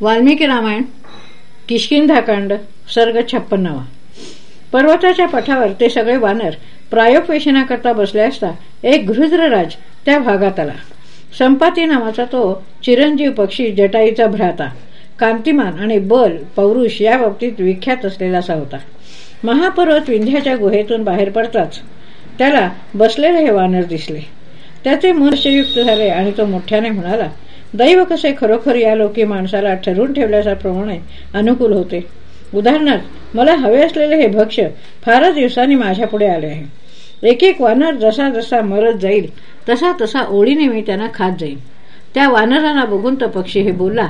वाल्मिकी रामायण किशकिंधाकांड सर्ग छप्पन्नावा पर्वताच्या पठावर ते सगळे वानर प्रायोपवेशनाकरता बसले असता एक घृद्रराज त्या भागात आला. संपाती नावाचा तो चिरंजीव पक्षी जटाईचा भ्राता कांतिमान आणि बल पौरुष या बाबतीत विख्यात असलेला असा होता. महापर्वत विंध्याच्या गुहेतून बाहेर पडताच त्याला बसलेले हे वानर दिसले. त्याचे मनुष्ययुक्त झाले आणि तो मोठ्याने म्हणाला दैव कसे खरोखर या लोकी माणसाला ठरवून ठेवल्याप्रमाणे अनुकूल होते. उदाहरणार्थ मला हवे असलेले हे भक्ष्य फारच दिवसांनी माझ्यापुढे आले आहे. एक एक वानर जसा जसा मरत जाईल तसा तसा ओळीने मी त्यांना खात जाईल त्या वानरांना बघून तो पक्षी हे बोलला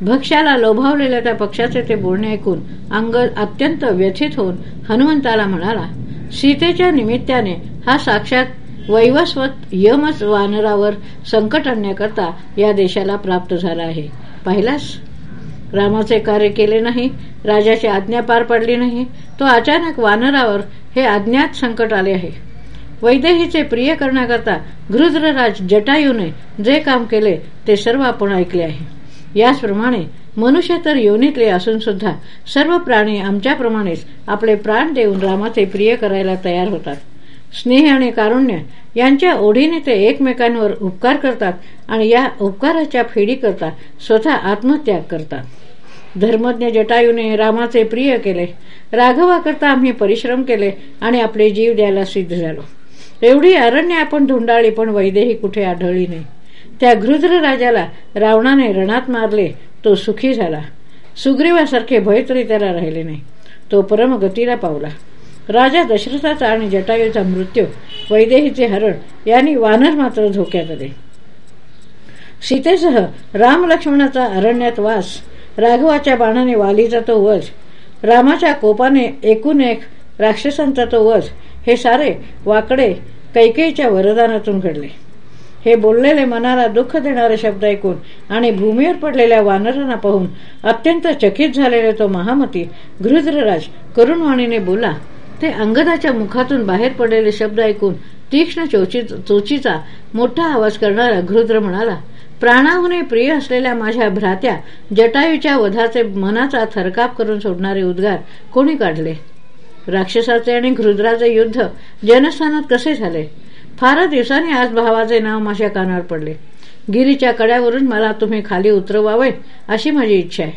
भक्ष्याला लोभावलेल्या त्या पक्षाचे ते बोलणे ऐकून अंग अत्यंत व्यथित होऊन हनुमंताला म्हणाला सीतेच्या निमित्ताने हा साक्षात वैवस्वत यमच वानरावर संकट आणण्याकरता या देशाला प्राप्त झाला आहे. पाहिलास? रामाचे कार्य केले नाही राजाची आज्ञा पार पडली नाही तो अचानक वानरावर हे अज्ञात संकट आले आहे. वैदेहीचे प्रिय करण्याकरता गृद्रराज जटायूने जे काम केले ते सर्व आपण ऐकले आहे. याचप्रमाणे मनुष्य तर योनीतले असून सुद्धा सर्व प्राणी आमच्याप्रमाणेच आपले प्राण देऊन रामाचे प्रिय करायला तयार होतात. स्नेह आणि कारुण्य यांच्या ओढीने ते एकमेकांवर उपकार करतात आणि या उपकाराच्या फेडी करता स्वतः आत्मत्याग करतात. धर्मज्ञ जटायूने रामाचे प्रिय केले. राघवाकरता आम्ही परिश्रम केले आणि आपले जीव द्यायला सिद्ध झालो. एवढी अरण्य आपण धुंडाळी पण वैदेही कुठे आढळली नाही. त्या घृद्र राजाला रावणाने रणात मारले तो सुखी झाला. सुग्रीवासारखे भय तरी त्याला राहिले नाही. तो परमगतीला पावला. राजा दशरथाचा आणि जटायूचा मृत्यू वैदेहीचे हरण यांनी वानर मात्र धोक्यात आले. सीतेसह राम लक्ष्मणाचा अरण्यात वास राघवाच्या बाणाने वालीचा तो वध रामाच्या कोपाने एकूण एक राक्षसांचा तो वध हे सारे वाकडे कैकेईच्या वरदानातून घडले. हे बोललेले मनाला दुःख देणारे शब्द ऐकून आणि भूमीवर पडलेल्या वानरांना पाहून अत्यंत चकित झालेले तो महामती गृद्रराज करुणवाणीने बोला ते अंगदाच्या मुखातून बाहेर पडलेले शब्द ऐकून तीक्ष्ण चोचीचा मोठा आवाज करणारा घृद्र म्हणाला प्राणाहुने प्रिय असलेल्या माझ्या भ्रात्या जटायूच्या वधाचे मनाचा थरकाप करून सोडणारे उद्गार कोणी काढले? राक्षसाचे आणि घृद्राचे युद्ध जनस्थानात कसे झाले? फार दिवसांनी आज भावाचे नाव माझ्या कानावर पडले. गिरीच्या कड्यावरून मला तुम्ही खाली उतरवावे अशी माझी इच्छा आहे.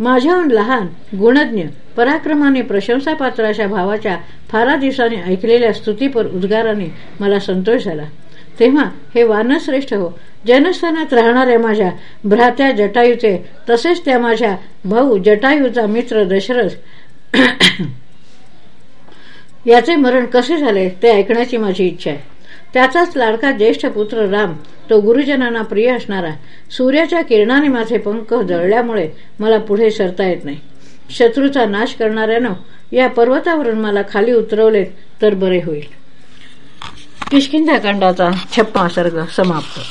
माझ्याहून लहान गुणज्ञ पराक्रमाने प्रशंसापात्र अशा भावाच्या फारा दिवसाने ऐकलेल्या स्तुतीपर उद्गाराने मला संतोष झाला. तेव्हा हे वानश्रेष्ठ हो जनस्थानात राहणाऱ्या माझ्या भ्रात्या जटायूचे तसेच त्या माझ्या भाऊ जटायूचा मित्र दशरथ याचे मरण कसे झाले ते ऐकण्याची माझी इच्छा आहे. त्याचाच लाडका ज्येष्ठ पुत्र राम तो गुरुजनांना प्रिय असणारा. सूर्याच्या किरणाने माझे पंख जळल्यामुळे मला पुढे सरता येत नाही. शत्रूचा नाश करणाऱ्यानं या पर्वतावरून मला खाली उतरवले तर बरे होईल. किशकिंधाकांडाचा छप्पा सर्ग समाप्त.